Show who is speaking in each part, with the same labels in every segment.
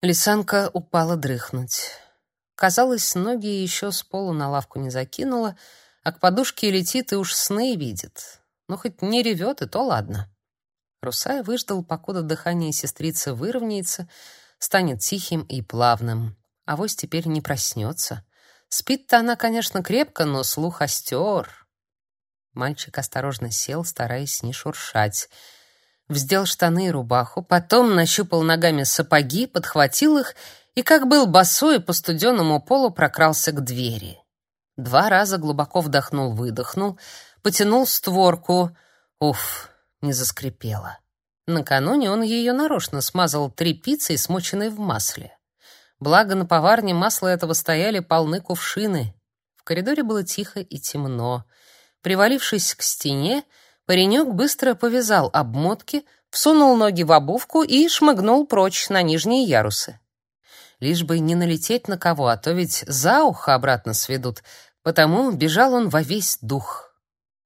Speaker 1: Лисанка упала дрыхнуть. Казалось, ноги еще с полу на лавку не закинула, а к подушке летит и уж сны видит. Ну, хоть не ревет, и то ладно. Русай выждал, покуда дыхание сестрицы выровняется, станет тихим и плавным. А вось теперь не проснется. Спит-то она, конечно, крепко, но слух остер. Мальчик осторожно сел, стараясь не шуршать. Вздел штаны и рубаху, потом нащупал ногами сапоги, подхватил их и, как был босой, по студеному полу прокрался к двери. Два раза глубоко вдохнул-выдохнул, потянул створку. Уф, не заскрипело. Накануне он ее нарочно смазал тряпицей, смоченной в масле. Благо на поварне масла этого стояли полны кувшины. В коридоре было тихо и темно. Привалившись к стене, паренек быстро повязал обмотки, всунул ноги в обувку и шмыгнул прочь на нижние ярусы. Лишь бы не налететь на кого, а то ведь за ухо обратно сведут. Потому бежал он во весь дух.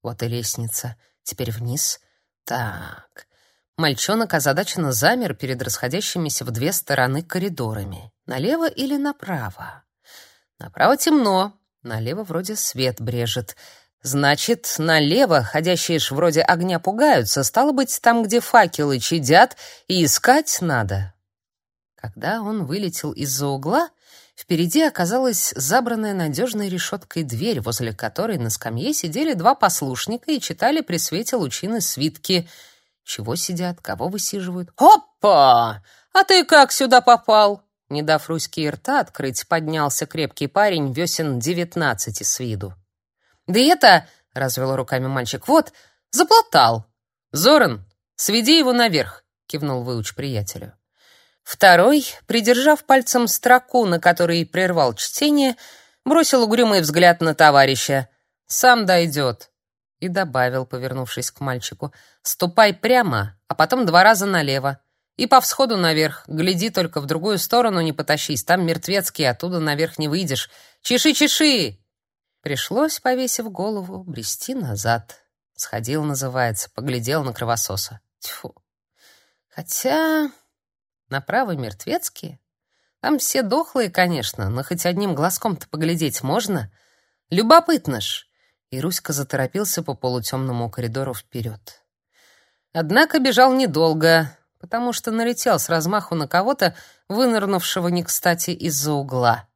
Speaker 1: Вот и лестница. Теперь вниз. Так. Мальчонок озадаченно замер перед расходящимися в две стороны коридорами. Налево или направо? Направо темно, налево вроде свет брежет. Значит, налево ходящие ж вроде огня пугаются, стало быть, там, где факелы чадят, и искать надо. Когда он вылетел из-за угла, впереди оказалась забранная надежной решеткой дверь, возле которой на скамье сидели два послушника и читали при свете лучины свитки. Чего сидят, кого высиживают? «Опа! А ты как сюда попал?» Не дав Руське рта открыть, поднялся крепкий парень, весен девятнадцати с виду. «Да это...» — развел руками мальчик. «Вот, заплатал!» «Зоран, сведи его наверх!» — кивнул выуч приятелю. Второй, придержав пальцем строку, на которой прервал чтение, бросил угрюмый взгляд на товарища. «Сам дойдет!» И добавил, повернувшись к мальчику. «Ступай прямо, а потом два раза налево. И по всходу наверх. Гляди только в другую сторону не потащись. Там мертвецкий, оттуда наверх не выйдешь. Чеши, чеши!» Пришлось, повесив голову, брести назад. Сходил, называется, поглядел на кровососа. Тьфу. Хотя направо мертвецкие. Там все дохлые, конечно, но хоть одним глазком-то поглядеть можно. Любопытно ж. И Руська заторопился по полутемному коридору вперед. Однако бежал недолго, потому что налетел с размаху на кого-то, вынырнувшего не кстати из-за угла.